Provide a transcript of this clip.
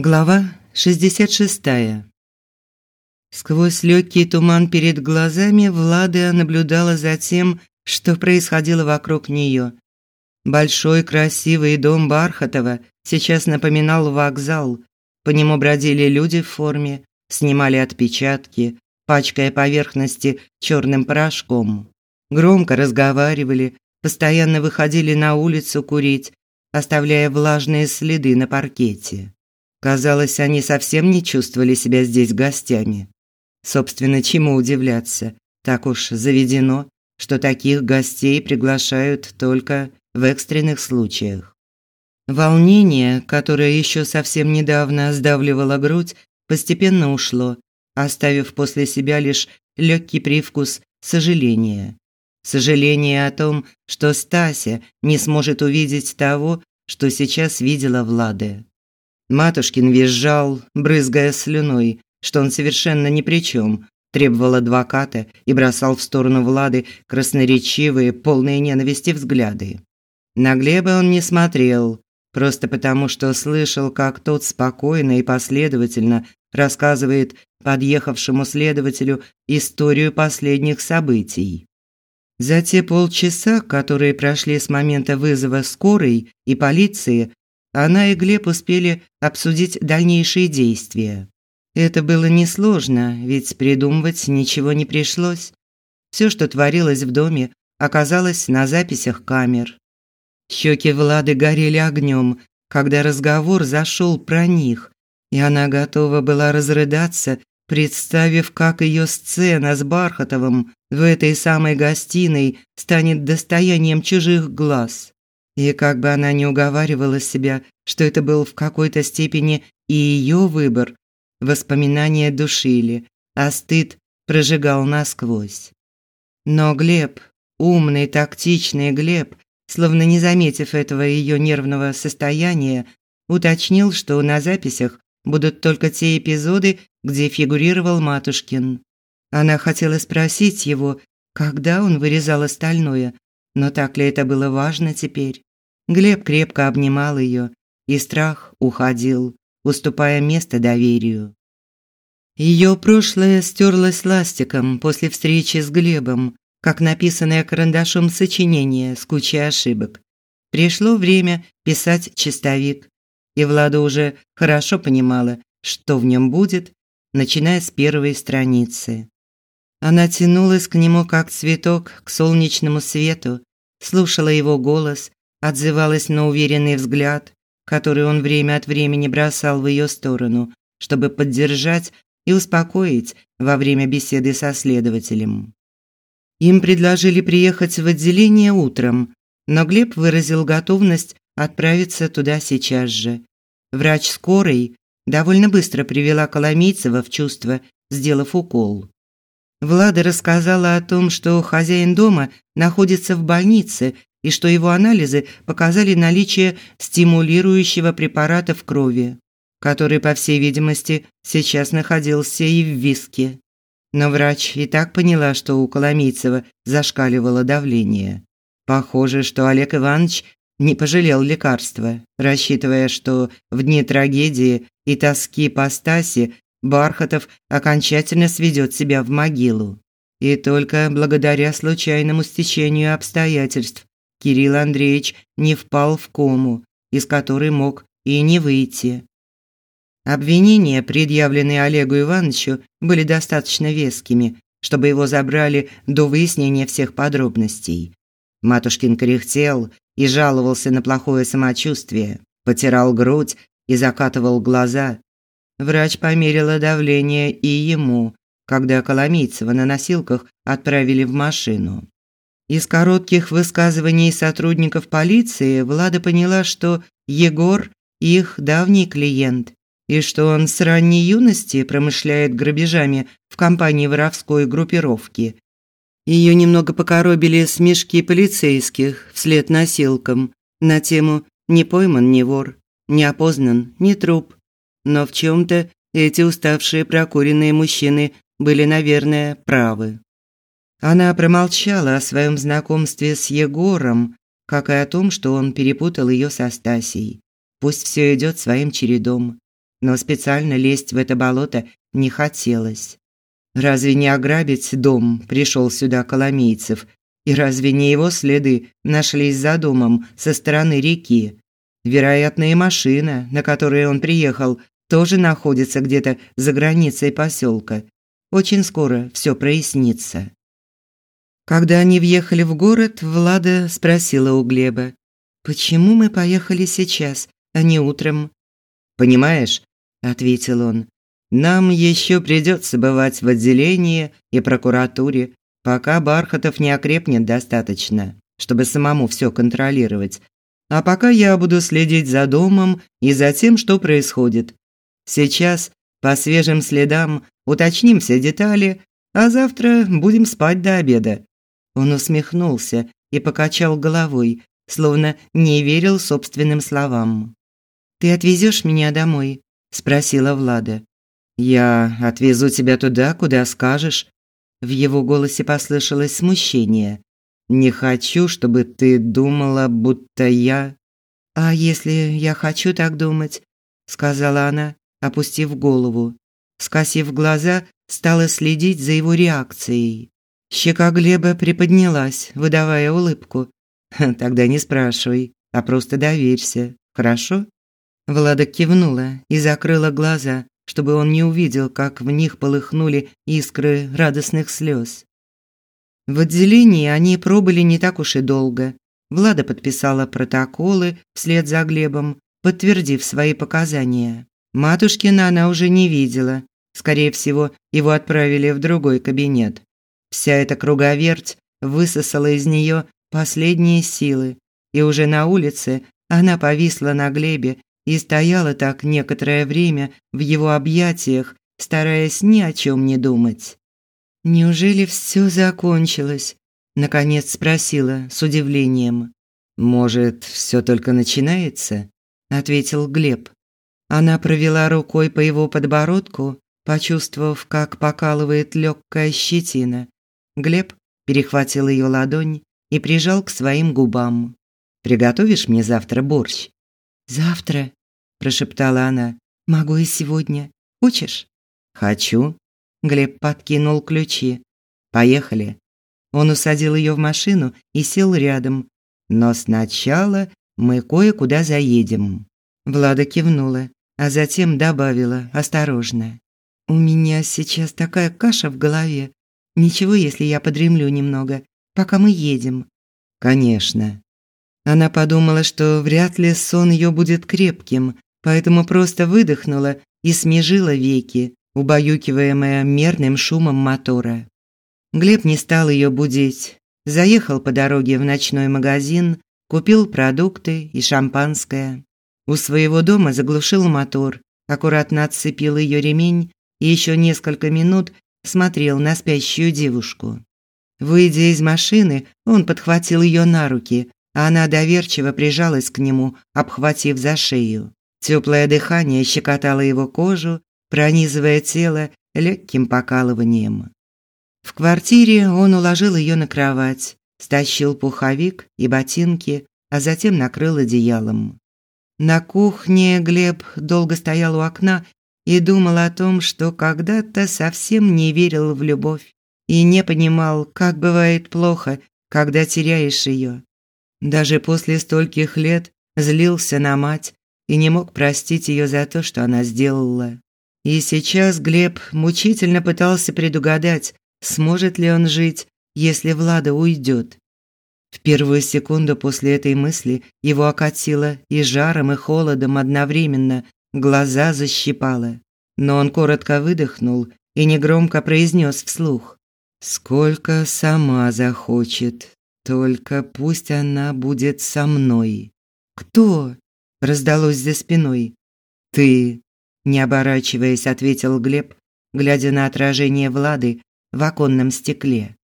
Глава 66. Сквозь легкий туман перед глазами Влада наблюдала за тем, что происходило вокруг нее. Большой красивый дом Бархатова сейчас напоминал вокзал. По нему бродили люди в форме, снимали отпечатки, пачкая поверхности черным порошком. Громко разговаривали, постоянно выходили на улицу курить, оставляя влажные следы на паркете. Казалось, они совсем не чувствовали себя здесь гостями. Собственно, чему удивляться? Так уж заведено, что таких гостей приглашают только в экстренных случаях. Волнение, которое еще совсем недавно сдавливало грудь, постепенно ушло, оставив после себя лишь легкий привкус сожаления. Сожаление о том, что Стася не сможет увидеть того, что сейчас видела Влада. Матушкин визжал, брызгая слюной, что он совершенно ни при чем, требовал адвоката и бросал в сторону Влады красноречивые, полные ненависти взгляды. На Глеба он не смотрел, просто потому что слышал, как тот спокойно и последовательно рассказывает подъехавшему следователю историю последних событий. За те полчаса, которые прошли с момента вызова скорой и полиции, она и Глеб успели обсудить дальнейшие действия. Это было несложно, ведь придумывать ничего не пришлось. Все, что творилось в доме, оказалось на записях камер. Щеки Влады горели огнем, когда разговор зашел про них, и она готова была разрыдаться, представив, как ее сцена с Бархатовым в этой самой гостиной станет достоянием чужих глаз. И как бы она ни уговаривала себя, что это был в какой-то степени и ее выбор, воспоминания душили, а стыд прожигал насквозь. Но Глеб, умный, тактичный Глеб, словно не заметив этого ее нервного состояния, уточнил, что на записях будут только те эпизоды, где фигурировал Матушкин. Она хотела спросить его, когда он вырезал остальное, но так ли это было важно теперь? Глеб крепко обнимал ее, и страх уходил, уступая место доверию. Ее прошлое стерлось ластиком после встречи с Глебом, как написанное карандашом сочинение с кучей ошибок. Пришло время писать чистовик, и Влада уже хорошо понимала, что в нем будет, начиная с первой страницы. Она тянулась к нему как цветок к солнечному свету, слушала его голос, отзывалась на уверенный взгляд, который он время от времени бросал в ее сторону, чтобы поддержать и успокоить во время беседы со следователем. Им предложили приехать в отделение утром, но Глеб выразил готовность отправиться туда сейчас же. Врач скорой довольно быстро привела Коломийцева в чувство, сделав укол. Влада рассказала о том, что хозяин дома находится в больнице и что его анализы показали наличие стимулирующего препарата в крови, который, по всей видимости, сейчас находился и в виске. Но врач и так поняла, что у Коломийцева зашкаливало давление. Похоже, что Олег Иванович не пожалел лекарства, рассчитывая, что в дни трагедии и тоски по Стасе Бархатов окончательно сведет себя в могилу. И только благодаря случайному стечению обстоятельств Кирилл Андреевич не впал в кому, из которой мог и не выйти. Обвинения, предъявленные Олегу Ивановичу, были достаточно вескими, чтобы его забрали до выяснения всех подробностей. Матушкин кряхтел и жаловался на плохое самочувствие, потирал грудь и закатывал глаза. Врач померила давление и ему, когда Коломийцева на носилках отправили в машину. Из коротких высказываний сотрудников полиции Влада поняла, что Егор их давний клиент и что он с ранней юности промышляет грабежами в компании воровской группировки. Ее немного покоробили смешки полицейских вслед носилкам на тему «не пойман, не вор, не опознан, не труп». Но в чем-то эти уставшие прокуренные мужчины были, наверное, правы. Она промолчала о своем знакомстве с Егором, как и о том, что он перепутал ее со Стасей. Пусть все идет своим чередом. но специально лезть в это болото не хотелось. Разве не ограбить дом пришел сюда Коломейцев? И разве не его следы нашлись за домом со стороны реки? Вероятно, и машина, на которой он приехал, тоже находится где-то за границей поселка. Очень скоро все прояснится. Когда они въехали в город, Влада спросила у Глеба: "Почему мы поехали сейчас, а не утром?" "Понимаешь?" ответил он. "Нам еще придется бывать в отделении и прокуратуре, пока Бархатов не окрепнет достаточно, чтобы самому все контролировать. А пока я буду следить за домом и за тем, что происходит. Сейчас по свежим следам уточним все детали, а завтра будем спать до обеда. Он усмехнулся и покачал головой, словно не верил собственным словам. Ты отвезешь меня домой? спросила Влада. Я отвезу тебя туда, куда скажешь. В его голосе послышалось смущение. Не хочу, чтобы ты думала, будто я А если я хочу так думать, сказала она, опустив голову. Скосив глаза, стала следить за его реакцией. Щека Глеба приподнялась, выдавая улыбку. «Тогда не спрашивай, а просто доверься, хорошо?» Влада кивнула и закрыла глаза, чтобы он не увидел, как в них полыхнули искры радостных слез. В отделении они пробыли не так уж и долго. Влада подписала протоколы вслед за Глебом, подтвердив свои показания. Матушкина она уже не видела. Скорее всего, его отправили в другой кабинет. Вся эта круговерть высосала из нее последние силы, и уже на улице она повисла на Глебе и стояла так некоторое время в его объятиях, стараясь ни о чем не думать. Неужели все закончилось? наконец спросила с удивлением. Может, все только начинается? ответил Глеб. Она провела рукой по его подбородку, почувствовав, как покалывает легкая щетина, Глеб перехватил ее ладонь и прижал к своим губам. Приготовишь мне завтра борщ? Завтра, прошептала она. Могу и сегодня. Хочешь? Хочу. Глеб подкинул ключи. Поехали. Он усадил ее в машину и сел рядом. Но сначала мы кое-куда заедем. Влада кивнула, а затем добавила осторожно: У меня сейчас такая каша в голове. Ничего, если я подремлю немного, пока мы едем. Конечно. Она подумала, что вряд ли сон ее будет крепким, поэтому просто выдохнула и смежила веки, убаюкиваемая мерным шумом мотора. Глеб не стал ее будить. Заехал по дороге в ночной магазин, купил продукты и шампанское. У своего дома заглушил мотор, аккуратно отцепил ее ремень и еще несколько минут смотрел на спящую девушку. Выйдя из машины, он подхватил ее на руки, а она доверчиво прижалась к нему, обхватив за шею. Теплое дыхание щекотало его кожу, пронизывая тело легким покалыванием. В квартире он уложил ее на кровать, стащил пуховик и ботинки, а затем накрыл одеялом. На кухне Глеб долго стоял у окна и думал о том, что когда-то совсем не верил в любовь и не понимал, как бывает плохо, когда теряешь ее. Даже после стольких лет злился на мать и не мог простить ее за то, что она сделала. И сейчас Глеб мучительно пытался предугадать, сможет ли он жить, если Влада уйдет. В первую секунду после этой мысли его окатило и жаром, и холодом одновременно, глаза защипало. Но он коротко выдохнул и негромко произнес вслух: "Сколько сама захочет, только пусть она будет со мной". "Кто?" раздалось за спиной. "Ты", не оборачиваясь, ответил Глеб, глядя на отражение Влады в оконном стекле.